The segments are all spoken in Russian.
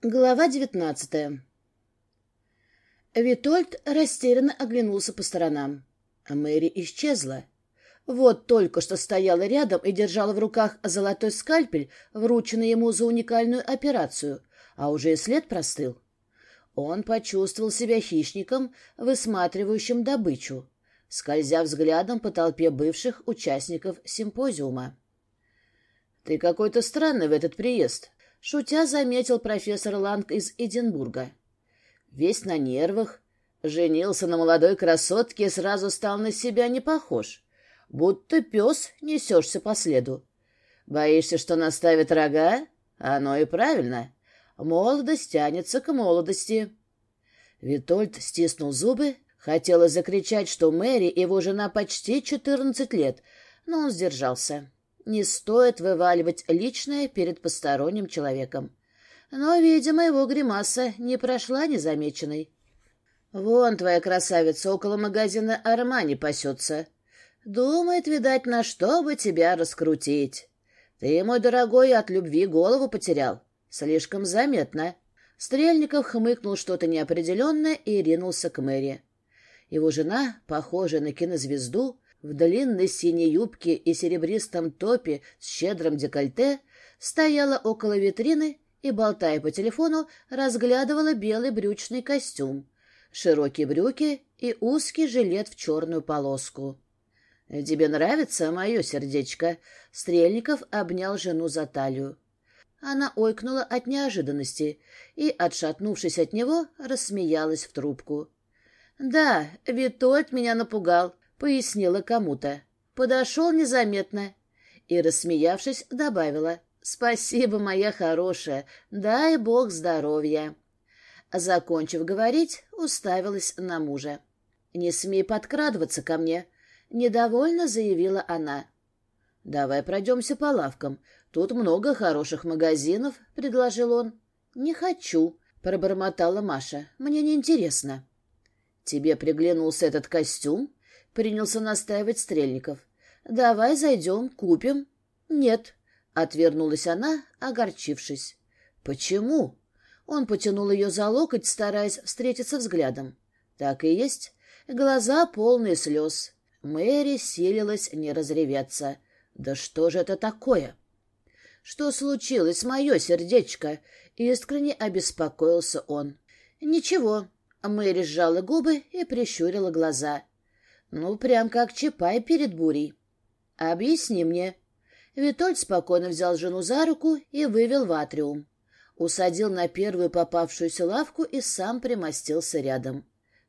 Глава девятнадцатая. Витольд растерянно оглянулся по сторонам. а Мэри исчезла. Вот только что стояла рядом и держала в руках золотой скальпель, врученный ему за уникальную операцию, а уже и след простыл. Он почувствовал себя хищником, высматривающим добычу, скользя взглядом по толпе бывших участников симпозиума. — Ты какой-то странный в этот приезд, Шутя заметил профессор Ланг из Эдинбурга. Весь на нервах, женился на молодой красотке и сразу стал на себя не похож. Будто пес несешься по следу. Боишься, что наставит рога? Оно и правильно. Молодость тянется к молодости. Витольд стиснул зубы, хотела закричать, что Мэри, его жена, почти четырнадцать лет, но он сдержался. Не стоит вываливать личное перед посторонним человеком. Но, видимо, его гримаса не прошла незамеченной. «Вон твоя красавица около магазина «Армани» пасется. Думает, видать, на что бы тебя раскрутить. Ты, мой дорогой, от любви голову потерял. Слишком заметно». Стрельников хмыкнул что-то неопределенное и ринулся к Мэри. Его жена, похожая на кинозвезду, в длинной синей юбке и серебристом топе с щедрым декольте стояла около витрины и, болтая по телефону, разглядывала белый брючный костюм, широкие брюки и узкий жилет в черную полоску. «Тебе нравится мое сердечко?» Стрельников обнял жену за талию. Она ойкнула от неожиданности и, отшатнувшись от него, рассмеялась в трубку. «Да, Витольд меня напугал пояснила кому-то. Подошел незаметно и, рассмеявшись, добавила «Спасибо, моя хорошая, дай бог здоровья». Закончив говорить, уставилась на мужа. «Не смей подкрадываться ко мне», — недовольно заявила она. «Давай пройдемся по лавкам. Тут много хороших магазинов», — предложил он. «Не хочу», — пробормотала Маша. «Мне неинтересно». «Тебе приглянулся этот костюм?» Принялся настаивать Стрельников. «Давай зайдем, купим». «Нет», — отвернулась она, огорчившись. «Почему?» Он потянул ее за локоть, стараясь встретиться взглядом. «Так и есть». Глаза полные слез. Мэри силилась не разреветься. «Да что же это такое?» «Что случилось, мое сердечко?» — искренне обеспокоился он. «Ничего». Мэри сжала губы и прищурила глаза. Ну, прям как Чапай перед бурей. Объясни мне. Витольд спокойно взял жену за руку и вывел в атриум. Усадил на первую попавшуюся лавку и сам примостился рядом.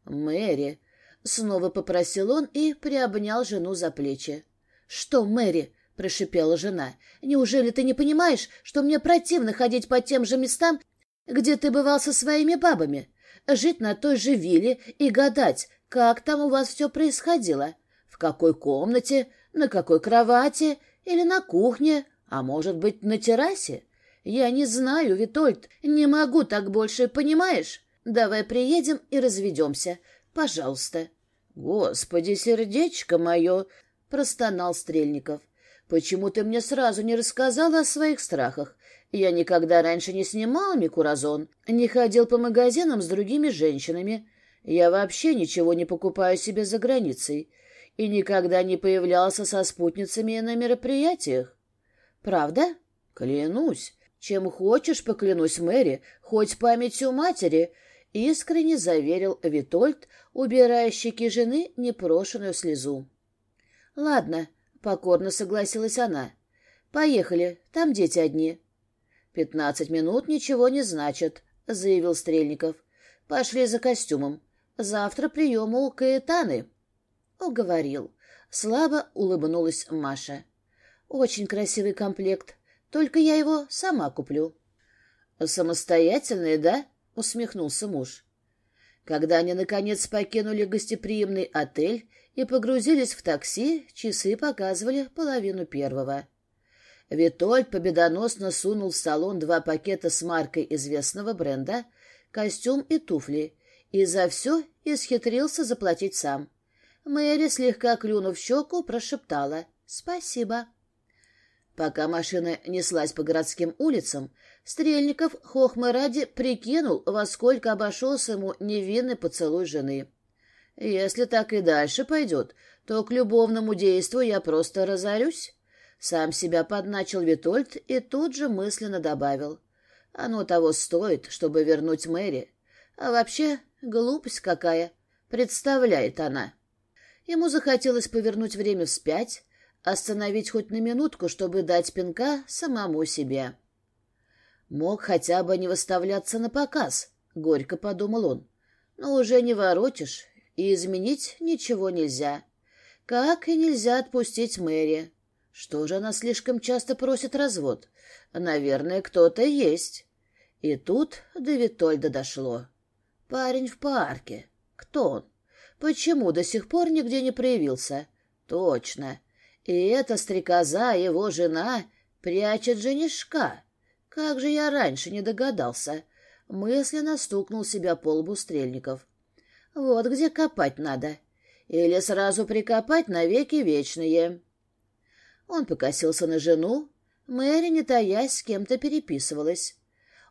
«Мэри!» — снова попросил он и приобнял жену за плечи. «Что, Мэри?» — прошипела жена. «Неужели ты не понимаешь, что мне противно ходить по тем же местам, где ты бывал со своими бабами? Жить на той же вилле и гадать, как там у вас все происходило, в какой комнате, на какой кровати или на кухне, а может быть, на террасе. Я не знаю, Витольд, не могу так больше, понимаешь? Давай приедем и разведемся, пожалуйста. Господи, сердечко мое, простонал Стрельников. Почему ты мне сразу не рассказала о своих страхах? Я никогда раньше не снимал микуразон, не ходил по магазинам с другими женщинами. Я вообще ничего не покупаю себе за границей и никогда не появлялся со спутницами на мероприятиях. Правда? Клянусь. Чем хочешь, поклянусь Мэри, хоть памятью матери, искренне заверил Витольд, убирая щеки жены непрошенную слезу. Ладно, покорно согласилась она. Поехали, там дети одни. Пятнадцать минут ничего не значит, заявил Стрельников. Пошли за костюмом завтра приема у Каэтаны». «Уговорил». Слабо улыбнулась Маша. «Очень красивый комплект. Только я его сама куплю». «Самостоятельные, да?» — усмехнулся муж. Когда они, наконец, покинули гостеприимный отель и погрузились в такси, часы показывали половину первого. Витольд победоносно сунул в салон два пакета с маркой известного бренда, костюм и туфли, и за все исхитрился заплатить сам. Мэри, слегка клюнув щеку, прошептала «Спасибо». Пока машина неслась по городским улицам, Стрельников хохмы ради прикинул, во сколько обошелся ему невинный поцелуй жены. «Если так и дальше пойдет, то к любовному действу я просто разорюсь». Сам себя подначил Витольд и тут же мысленно добавил. «Оно того стоит, чтобы вернуть Мэри. А вообще, Глупость какая! Представляет она. Ему захотелось повернуть время вспять, остановить хоть на минутку, чтобы дать пинка самому себе. Мог хотя бы не выставляться на показ, горько подумал он. Но уже не воротишь, и изменить ничего нельзя. Как и нельзя отпустить Мэри. Что же она слишком часто просит развод? Наверное, кто-то есть. И тут до Витольда дошло. Парень в парке. Кто он? Почему до сих пор нигде не проявился? Точно. И эта стрекоза, его жена, прячет женишка. Как же я раньше не догадался. Мысленно стукнул себя по лбу Стрельников. Вот где копать надо. Или сразу прикопать навеки вечные. Он покосился на жену. Мэри, не таясь, с кем-то переписывалась.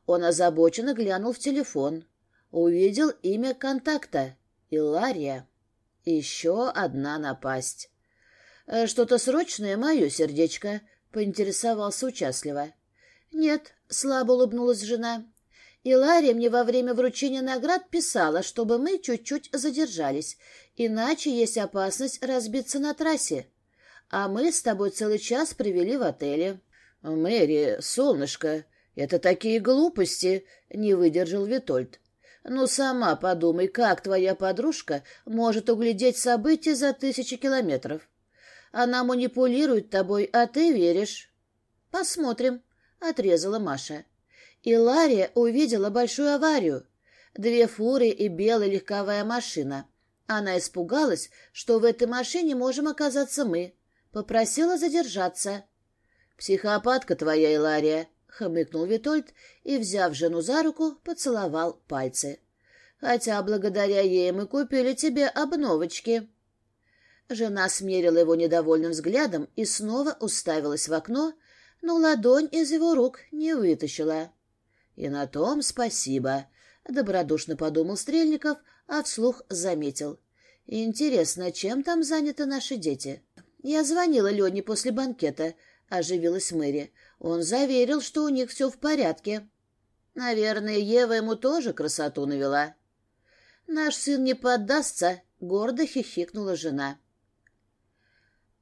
Он озабоченно глянул в телефон увидел имя контакта — Илария. Еще одна напасть. «Э, «Что-то срочное, мое сердечко?» — поинтересовался участливо. «Нет», — слабо улыбнулась жена. «Илария мне во время вручения наград писала, чтобы мы чуть-чуть задержались, иначе есть опасность разбиться на трассе. А мы с тобой целый час провели в отеле». «Мэри, солнышко, это такие глупости!» — не выдержал Витольд. Ну, сама подумай, как твоя подружка может углядеть события за тысячи километров? Она манипулирует тобой, а ты веришь. Посмотрим, — отрезала Маша. И Лария увидела большую аварию. Две фуры и белая легковая машина. Она испугалась, что в этой машине можем оказаться мы. Попросила задержаться. «Психопатка твоя, Илария», хмыкнул Витольд и, взяв жену за руку, поцеловал пальцы. «Хотя благодаря ей мы купили тебе обновочки». Жена смерила его недовольным взглядом и снова уставилась в окно, но ладонь из его рук не вытащила. «И на том спасибо», — добродушно подумал Стрельников, а вслух заметил. «Интересно, чем там заняты наши дети?» «Я звонила Лене после банкета», — оживилась Мэри. Он заверил, что у них все в порядке. Наверное, Ева ему тоже красоту навела. «Наш сын не поддастся», — гордо хихикнула жена.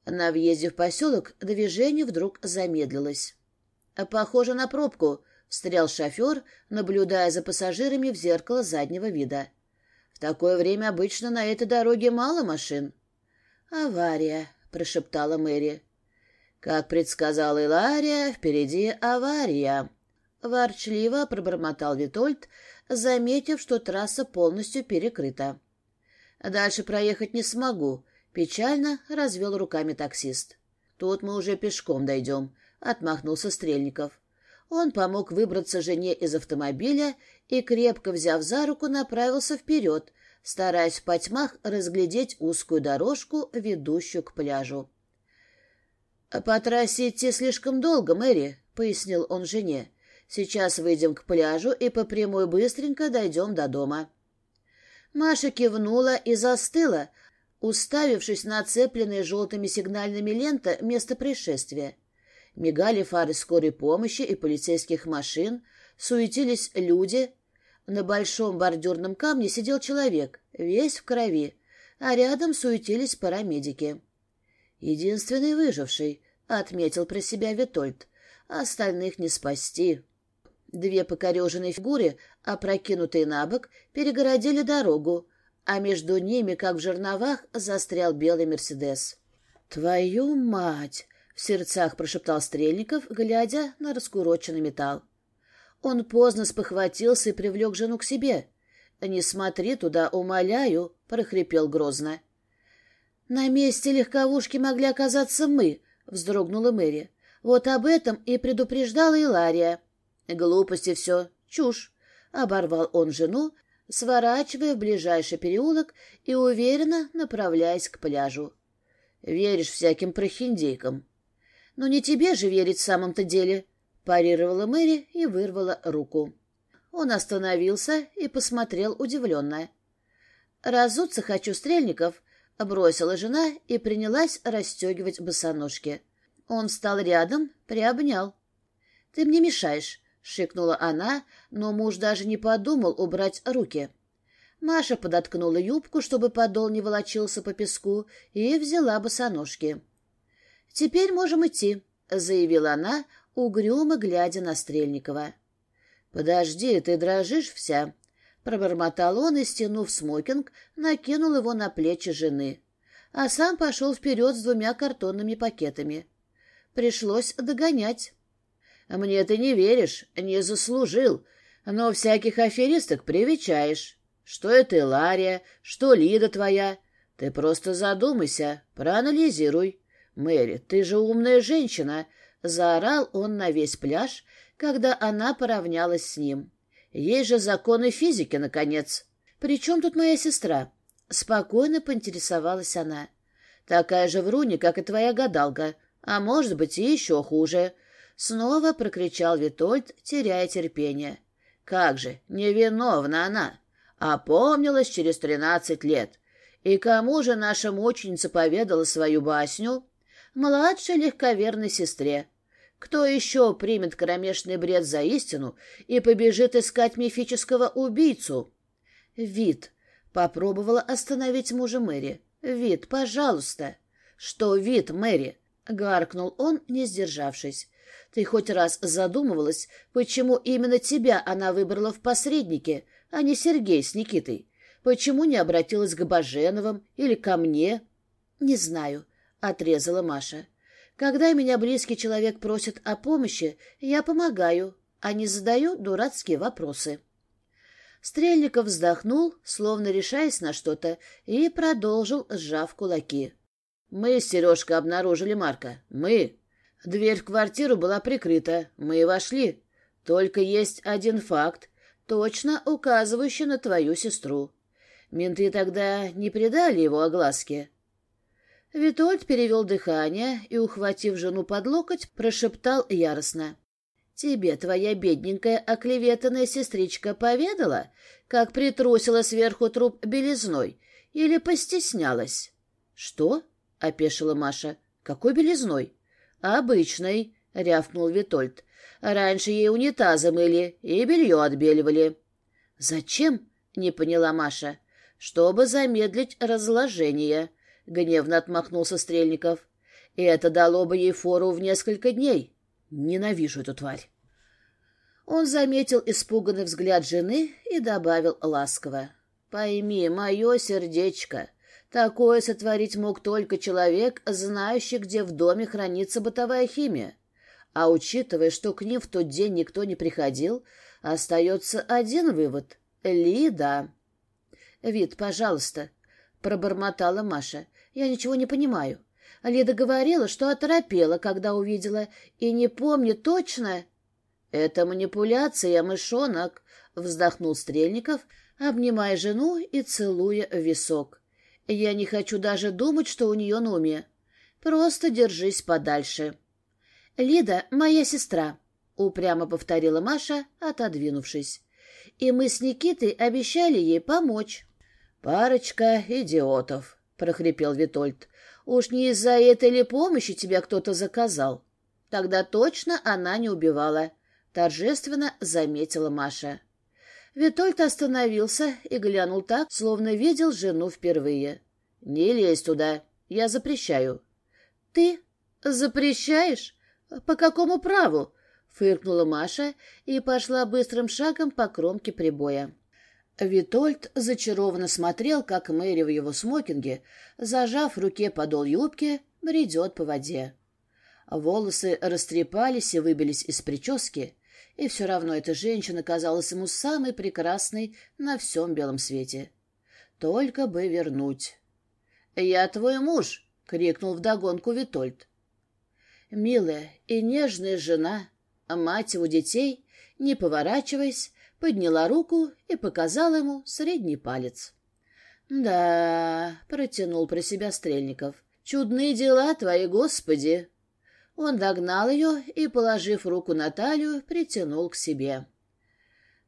На въезде в поселок движение вдруг замедлилось. «Похоже на пробку», — встрял шофер, наблюдая за пассажирами в зеркало заднего вида. «В такое время обычно на этой дороге мало машин». «Авария», — прошептала Мэри. Как предсказал Илария, впереди авария. Ворчливо пробормотал Витольд, заметив, что трасса полностью перекрыта. «Дальше проехать не смогу», — печально развел руками таксист. «Тут мы уже пешком дойдем», — отмахнулся Стрельников. Он помог выбраться жене из автомобиля и, крепко взяв за руку, направился вперед, стараясь в потьмах разглядеть узкую дорожку, ведущую к пляжу. «По трассе идти слишком долго, Мэри», — пояснил он жене. «Сейчас выйдем к пляжу и по прямой быстренько дойдем до дома». Маша кивнула и застыла, уставившись на оцепленные желтыми сигнальными лента место происшествия. Мигали фары скорой помощи и полицейских машин, суетились люди. На большом бордюрном камне сидел человек, весь в крови, а рядом суетились парамедики. единственный выживший, — отметил про себя Витольд. Остальных не спасти. Две покореженные фигуры, опрокинутые на бок, перегородили дорогу, а между ними, как в жерновах, застрял белый Мерседес. «Твою мать!» — в сердцах прошептал Стрельников, глядя на раскуроченный металл. Он поздно спохватился и привлек жену к себе. «Не смотри туда, умоляю!» — прохрипел грозно. «На месте легковушки могли оказаться мы», — вздрогнула Мэри. «Вот об этом и предупреждала Илария». «Глупости все, чушь», — оборвал он жену, сворачивая в ближайший переулок и уверенно направляясь к пляжу. «Веришь всяким прохиндейкам?» «Ну не тебе же верить в самом-то деле», — парировала Мэри и вырвала руку. Он остановился и посмотрел удивленно. «Разуться хочу, Стрельников», — Бросила жена и принялась расстегивать босоножки. Он встал рядом, приобнял. «Ты мне мешаешь», — шикнула она, но муж даже не подумал убрать руки. Маша подоткнула юбку, чтобы подол не волочился по песку, и взяла босоножки. «Теперь можем идти», — заявила она, угрюмо глядя на Стрельникова. «Подожди, ты дрожишь вся», Пробормотал он и, стянув смокинг, накинул его на плечи жены. А сам пошел вперед с двумя картонными пакетами. Пришлось догонять. «Мне ты не веришь, не заслужил, но всяких аферисток привечаешь. Что это Лария, что Лида твоя. Ты просто задумайся, проанализируй. Мэри, ты же умная женщина!» — заорал он на весь пляж, когда она поравнялась с ним. Есть же законы физики, наконец. «При чем тут моя сестра?» Спокойно поинтересовалась она. «Такая же вруни, как и твоя гадалка, а может быть и еще хуже». Снова прокричал Витольд, теряя терпение. «Как же, невиновна она! Опомнилась через тринадцать лет. И кому же наша мученица поведала свою басню?» младшей легковерной сестре. Кто еще примет кромешный бред за истину и побежит искать мифического убийцу? Вид. Попробовала остановить мужа Мэри. Вид, пожалуйста. Что вид, Мэри? Гаркнул он, не сдержавшись. Ты хоть раз задумывалась, почему именно тебя она выбрала в посреднике, а не Сергей с Никитой? Почему не обратилась Когда меня близкий человек просит о помощи, я помогаю, а не задаю дурацкие вопросы. Стрельников вздохнул, словно решаясь на что-то, и продолжил, сжав кулаки. «Мы с Сережкой обнаружили Марка. Мы. Дверь в квартиру была прикрыта. Мы вошли. Только есть один факт, точно указывающий на твою сестру. Менты тогда не предали его огласке. Витольд перевел дыхание и, ухватив жену под локоть, прошептал яростно. «Тебе твоя бедненькая оклеветанная сестричка поведала, как притрусила сверху труп белизной или постеснялась?» «Что?» — опешила Маша. «Какой белизной?» «Обычной», — рявкнул Витольд. «Раньше ей унитазы мыли и белье отбеливали». «Зачем?» — не поняла Маша. «Чтобы замедлить разложение», гневно отмахнулся Стрельников. «И это дало бы ей фору в несколько дней. Ненавижу эту тварь». Он заметил испуганный взгляд жены и добавил ласково. «Пойми, мое сердечко, такое сотворить мог только человек, знающий, где в доме хранится бытовая химия. А учитывая, что к ним в тот день никто не приходил, остается один вывод — Лида». «Вид, пожалуйста», — пробормотала Маша. Я ничего не понимаю. Лида говорила, что оторопела, когда увидела, и не помню точно... — Это манипуляция, мышонок, — вздохнул Стрельников, обнимая жену и целуя в висок. — Я не хочу даже думать, что у нее на уме. Просто держись подальше. — Лида — моя сестра, — упрямо повторила Маша, отодвинувшись. — И мы с Никитой обещали ей помочь. — Парочка идиотов, прохрипел Витольд. «Уж не из-за этой ли помощи тебя кто-то заказал?» «Тогда точно она не убивала», — торжественно заметила Маша. Витольд остановился и глянул так, словно видел жену впервые. «Не лезь туда, я запрещаю». «Ты запрещаешь? По какому праву?» — фыркнула Маша и пошла быстрым шагом по кромке прибоя. Витольд зачарованно смотрел, как Мэри в его смокинге, зажав в руке подол юбки, бредет по воде. Волосы растрепались и выбились из прически, и все равно эта женщина казалась ему самой прекрасной на всем белом свете. Только бы вернуть. «Я твой муж!» — крикнул вдогонку Витольд. Милая и нежная жена, мать его детей, не поворачиваясь, подняла руку и показала ему средний палец. «Да...» — протянул про себя Стрельников. «Чудные дела твои, Господи!» Он догнал ее и, положив руку на талию, притянул к себе.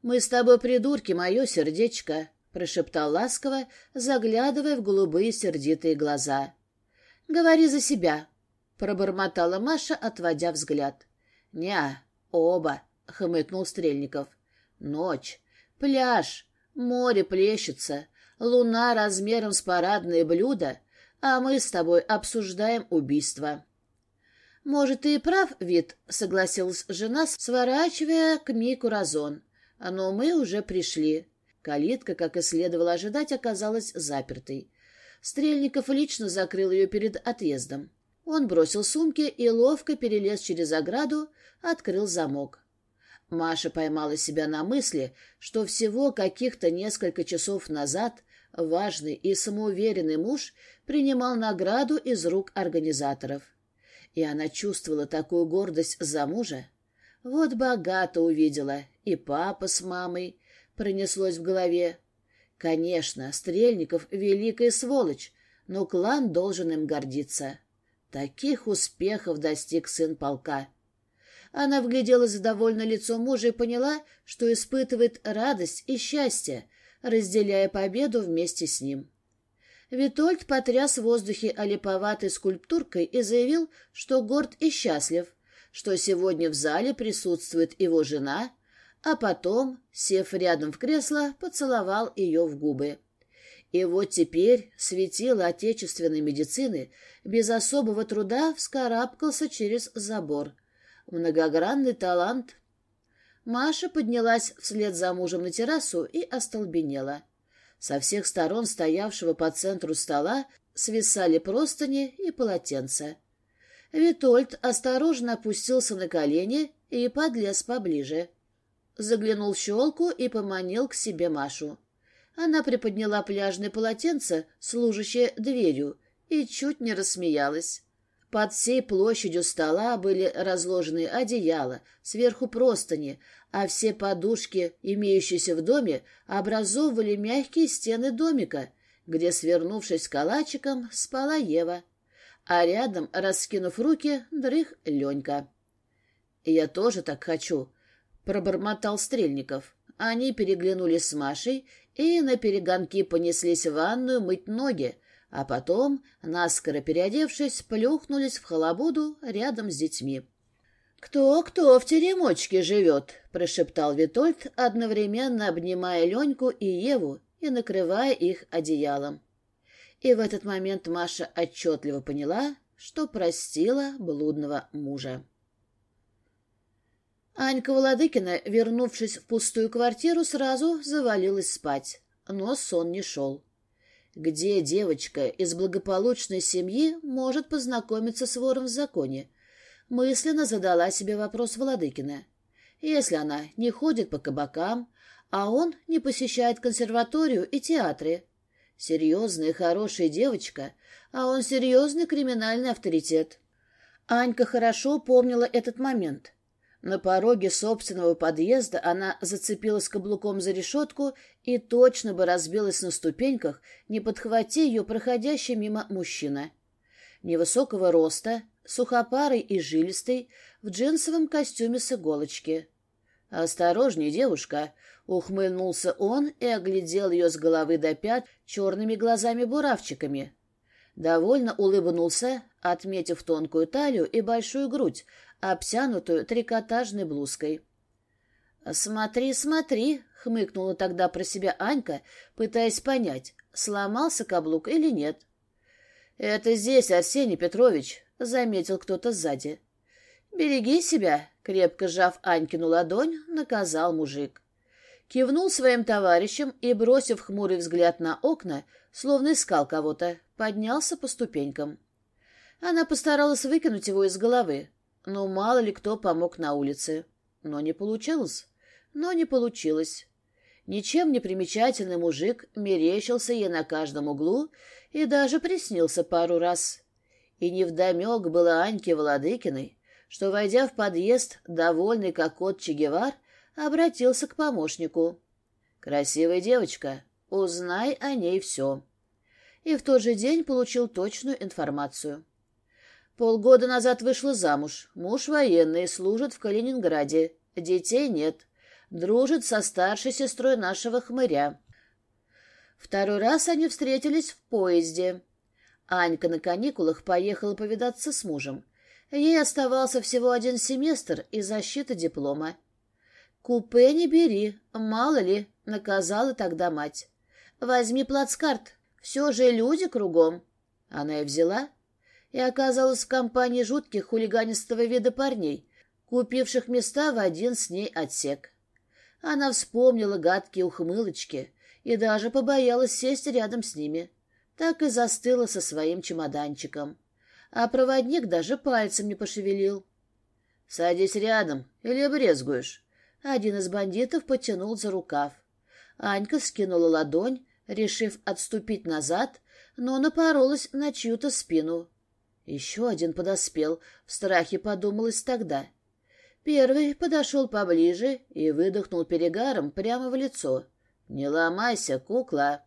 «Мы с тобой придурки, мое сердечко!» — прошептал ласково, заглядывая в голубые сердитые глаза. «Говори за себя!» — пробормотала Маша, отводя взгляд. «Не, оба!» — хмыкнул Стрельников. — Ночь. Пляж. Море плещется. Луна размером с парадное блюдо. А мы с тобой обсуждаем убийство. «Может, ты и прав, вид», — согласилась жена, сворачивая к Мику разон. «Но мы уже пришли». Калитка, как и следовало ожидать, оказалась запертой. Стрельников лично закрыл ее перед отъездом. Он бросил сумки и ловко перелез через ограду, открыл замок. Маша поймала себя на мысли, что всего каких-то несколько часов назад важный и самоуверенный муж принимал награду из рук организаторов. И она чувствовала такую гордость за мужа. Вот богато увидела, и папа с мамой пронеслось в голове. Конечно, Стрельников — великая сволочь, но клан должен им гордиться. Таких успехов достиг сын полка — она вгляделась в довольно лицо мужа и поняла, что испытывает радость и счастье, разделяя победу вместе с ним. Витольд потряс в воздухе олиповатой скульптуркой и заявил, что горд и счастлив, что сегодня в зале присутствует его жена, а потом, сев рядом в кресло, поцеловал ее в губы. И вот теперь светило отечественной медицины без особого труда вскарабкался через забор, Многогранный талант. Маша поднялась вслед за мужем на террасу и остолбенела. Со всех сторон стоявшего по центру стола свисали простыни и полотенца. Витольд осторожно опустился на колени и подлез поближе. Заглянул в щелку и поманил к себе Машу. Она приподняла пляжное полотенце, служащее дверью, и чуть не рассмеялась. Под всей площадью стола были разложены одеяла, сверху простыни, а все подушки, имеющиеся в доме, образовывали мягкие стены домика, где, свернувшись калачиком, спала Ева, а рядом, раскинув руки, дрых Ленька. «Я тоже так хочу», — пробормотал Стрельников. Они переглянулись с Машей и на перегонки понеслись в ванную мыть ноги, а потом, наскоро переодевшись, плюхнулись в халабуду рядом с детьми. «Кто-кто в теремочке живет?» — прошептал Витольд, одновременно обнимая Леньку и Еву и накрывая их одеялом. И в этот момент Маша отчетливо поняла, что простила блудного мужа. Анька Володыкина, вернувшись в где девочка из благополучной семьи может познакомиться с вором в законе. Мысленно задала себе вопрос Владыкина. Если она не ходит по кабакам, а он не посещает консерваторию и театры. Серьезная хорошая девочка, а он серьезный криминальный авторитет. Анька хорошо помнила этот момент. На пороге собственного подъезда она зацепилась каблуком за решетку и точно бы разбилась на ступеньках, не подхвати ее проходящий мимо мужчина. Невысокого роста, сухопарый и жилистый, в джинсовом костюме с иголочки. «Осторожней, девушка!» — ухмыльнулся он и оглядел ее с головы до пят черными глазами-буравчиками. Довольно улыбнулся, отметив тонкую талию и большую грудь, обтянутую трикотажной блузкой. «Смотри, смотри!» — хмыкнула тогда про себя Анька, пытаясь понять, сломался каблук или нет. «Это здесь, Арсений Петрович!» — заметил кто-то сзади. «Береги себя!» — крепко сжав Анькину ладонь, наказал мужик. Кивнул своим товарищам и, бросив хмурый взгляд на окна, словно искал кого-то, поднялся по ступенькам. Она постаралась выкинуть его из головы. Ну мало ли кто помог на улице. Но не получилось. Но не получилось. Ничем не примечательный мужик мерещился ей на каждом углу и даже приснился пару раз. И невдомек было Аньке Владыкиной, что, войдя в подъезд, довольный как кот Че обратился к помощнику. «Красивая девочка, узнай о ней все». И в тот же день получил точную информацию. Полгода назад вышла замуж. Муж военный, служит в Калининграде. Детей нет. Дружит со старшей сестрой нашего хмыря. Второй раз они встретились в поезде. Анька на каникулах поехала повидаться с мужем. Ей оставался всего один семестр и защита диплома. «Купе не бери, мало ли», — наказала тогда мать. «Возьми плацкарт, все же люди кругом». Она и взяла, и оказалась в компании жутких хулиганистого вида парней, купивших места в один с ней отсек. Она вспомнила гадкие ухмылочки и даже побоялась сесть рядом с ними. Так и застыла со своим чемоданчиком. А проводник даже пальцем не пошевелил. «Садись рядом, или обрезгуешь". Один из бандитов потянул за рукав. Анька скинула ладонь, решив отступить назад, но напоролась на чью-то спину. Еще один подоспел, в страхе подумалось тогда. Первый подошел поближе и выдохнул перегаром прямо в лицо. «Не ломайся, кукла!»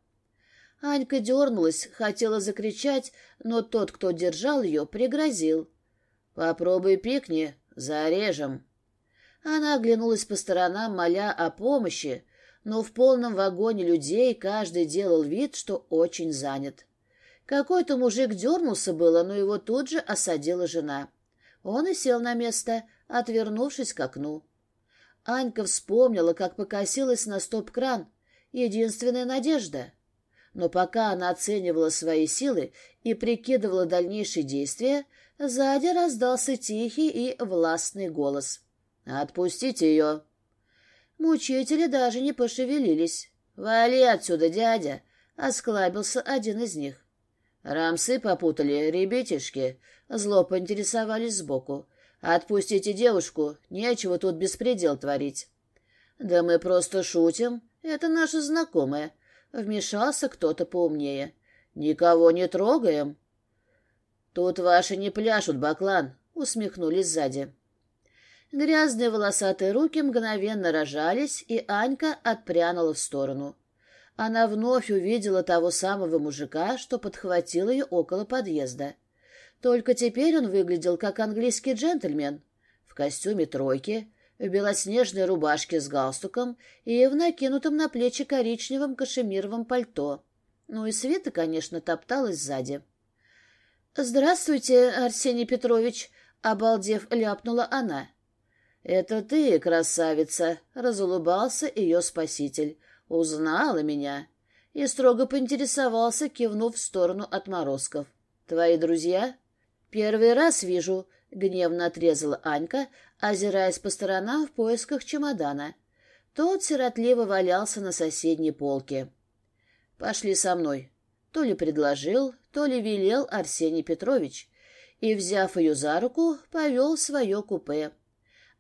Анька дернулась, хотела закричать, но тот, кто держал ее, пригрозил. «Попробуй пикни, зарежем!» Она оглянулась по сторонам, моля о помощи, но в полном вагоне людей каждый делал вид, что очень занят. Какой-то мужик дернулся было, но его тут же осадила жена. Он и сел на место, отвернувшись к окну. Анька вспомнила, как покосилась на стоп-кран. Единственная надежда. Но пока она оценивала свои силы и прикидывала дальнейшие действия, сзади раздался тихий и властный голос. «Отпустите ее!» Мучители даже не пошевелились. «Вали отсюда, дядя!» — осклабился один из них. Рамсы попутали ребятишки, зло поинтересовались сбоку. «Отпустите девушку, нечего тут беспредел творить». «Да мы просто шутим, это наши знакомые», — вмешался кто-то поумнее. «Никого не трогаем». «Тут ваши не пляшут, Баклан», — усмехнулись сзади. Грязные волосатые руки мгновенно рожались, и Анька отпрянула в сторону. Она вновь увидела того самого мужика, что подхватил ее около подъезда. Только теперь он выглядел как английский джентльмен. В костюме тройки, в белоснежной рубашке с галстуком и в накинутом на плечи коричневом кашемировом пальто. Ну и Света, конечно, топталась сзади. «Здравствуйте, Арсений Петрович!» — обалдев, ляпнула она. «Это ты, красавица!» — разулыбался ее спаситель — узнала меня и строго поинтересовался, кивнув в сторону отморозков. «Твои друзья?» «Первый раз вижу», — гневно отрезала Анька, озираясь по сторонам в поисках чемодана. Тот сиротливо валялся на соседней полке. «Пошли со мной», — то ли предложил, то ли велел Арсений Петрович, и, взяв ее за руку, повел свое купе.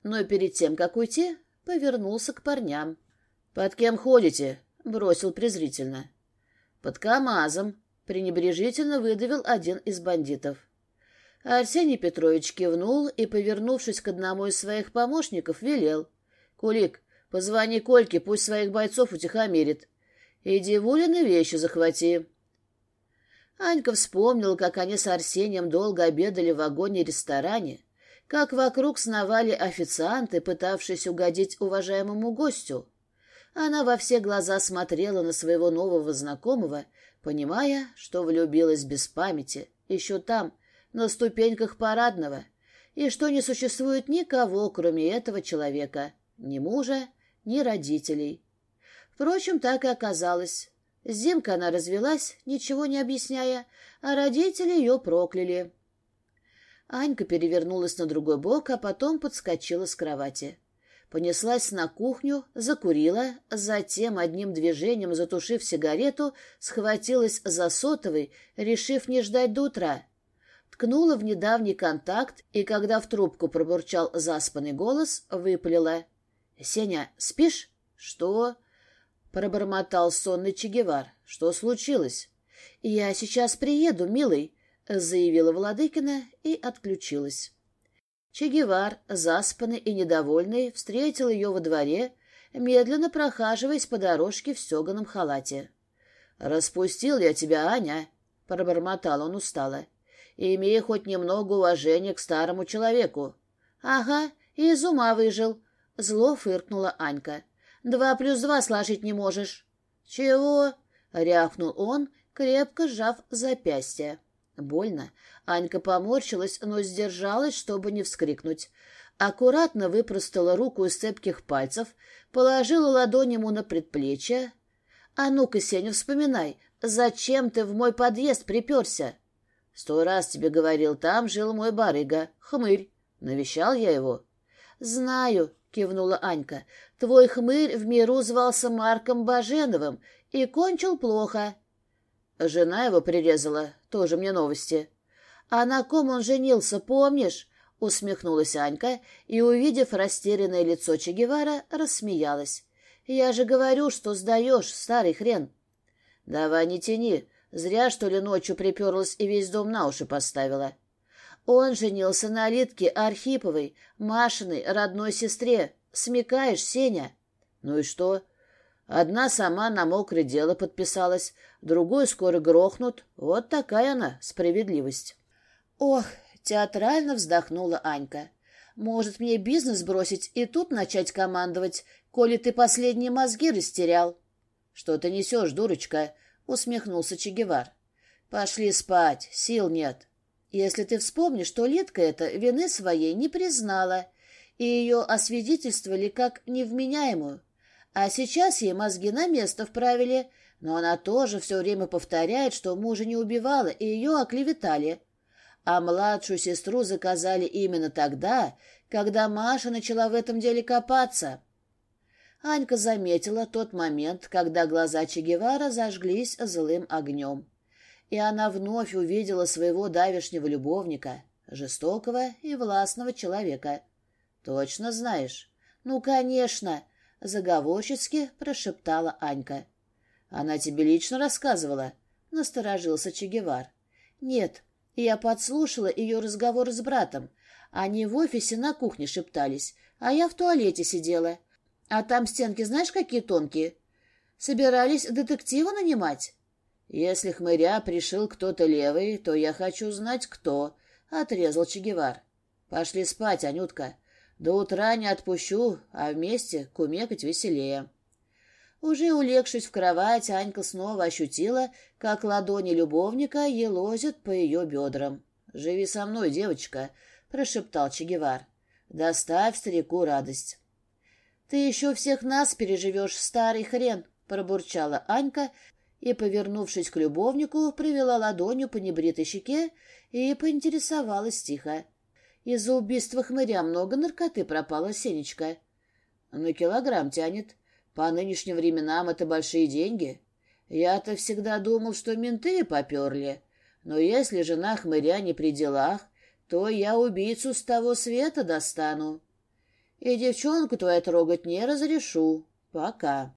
Но перед тем, как уйти, повернулся к парням. «Под кем ходите?» — бросил презрительно. «Под КамАЗом», — пренебрежительно выдавил один из бандитов. Арсений Петрович кивнул и, повернувшись к одному из своих помощников, велел. «Кулик, позвони Кольке, пусть своих бойцов утихомирит. Иди Вулины вещи захвати». Анька вспомнил, как они с Арсением долго обедали в вагоне-ресторане, как вокруг сновали официанты, пытавшись угодить уважаемому гостю. Она во все глаза смотрела на своего нового знакомого, понимая, что влюбилась без памяти, еще там, на ступеньках парадного, и что не существует никого, кроме этого человека, ни мужа, ни родителей. Впрочем, так и оказалось. Зимка она развелась, ничего не объясняя, а родители ее прокляли. Анька перевернулась на другой бок, а потом подскочила с кровати понеслась на кухню, закурила, затем, одним движением затушив сигарету, схватилась за сотовый, решив не ждать до утра. Ткнула в недавний контакт и, когда в трубку пробурчал заспанный голос, выплела: Сеня, спишь? — Что? — пробормотал сонный Чегевар. — Что случилось? — Я сейчас приеду, милый, — заявила Владыкина и отключилась. Чегевар, заспанный и недовольный, встретил ее во дворе, медленно прохаживаясь по дорожке в стеганом халате. «Распустил я тебя, Аня!» — пробормотал он устало. имей хоть немного уважения к старому человеку». «Ага, и из ума выжил!» — зло фыркнула Анька. «Два плюс два сложить не можешь». «Чего?» — рявкнул он, крепко сжав запястье. Больно. Анька поморщилась, но сдержалась, чтобы не вскрикнуть. Аккуратно выпростала руку из цепких пальцев, положила ладонь ему на предплечье. «А ну-ка, Сеня, вспоминай, зачем ты в мой подъезд приперся?» «Сто раз тебе говорил, там жил мой барыга, хмырь. Навещал я его?» «Знаю», — кивнула Анька, — «твой хмырь в миру звался Марком Баженовым и кончил плохо». Жена его прирезала, тоже мне новости. А на ком он женился, помнишь? Усмехнулась Анька и, увидев растерянное лицо Че Гевара, рассмеялась. «Я же говорю, что сдаешь, старый хрен!» «Давай не тяни. Зря, что ли, ночью приперлась и весь дом на уши поставила». «Он женился на Литке Архиповой, Машиной, родной сестре. Смекаешь, Сеня?» «Ну и что? Одна сама на мокрое дело подписалась, другую скоро грохнут. Вот такая она, справедливость. Ох, театрально вздохнула Анька. Может, мне бизнес бросить и тут начать командовать, коли ты последние мозги растерял? Что ты несешь, дурочка? Усмехнулся Чегевар. Пошли спать, сил нет. Если ты вспомнишь, что Литка это вины своей не признала, и ее освидетельствовали как невменяемую. А сейчас ей мозги на место вправили, но она тоже все время повторяет, что мужа не убивала и ее оклеветали. А младшую сестру заказали именно тогда, когда Маша начала в этом деле копаться. Анька заметила тот момент, когда глаза Че Гевара зажглись злым огнем. И она вновь увидела своего давешнего любовника, жестокого и властного человека. «Точно знаешь?» «Ну, конечно!» заговорчески прошептала Анька. «Она тебе лично рассказывала?» — насторожился Чегевар. «Нет, я подслушала ее разговор с братом. Они в офисе на кухне шептались, а я в туалете сидела. А там стенки знаешь, какие тонкие? Собирались детектива нанимать?» «Если хмыря пришил кто-то левый, то я хочу знать, кто», — отрезал Чегевар. «Пошли спать, Анютка. До утра не отпущу, а вместе кумекать веселее». Уже улегшись в кровать, Анька снова ощутила, как ладони любовника елозят по ее бедрам. «Живи со мной, девочка», — прошептал Чегевар. «Доставь старику радость». «Ты еще всех нас переживешь, старый хрен», — пробурчала Анька, и, повернувшись к любовнику, привела ладонью по небритой щеке и поинтересовалась тихо. Из-за убийства хмыря много наркоты пропала Сенечка. На килограмм тянет. По нынешним временам это большие деньги. Я-то всегда думал, что менты поперли. Но если жена хмыря не при делах, то я убийцу с того света достану. И девчонку твою трогать не разрешу. Пока.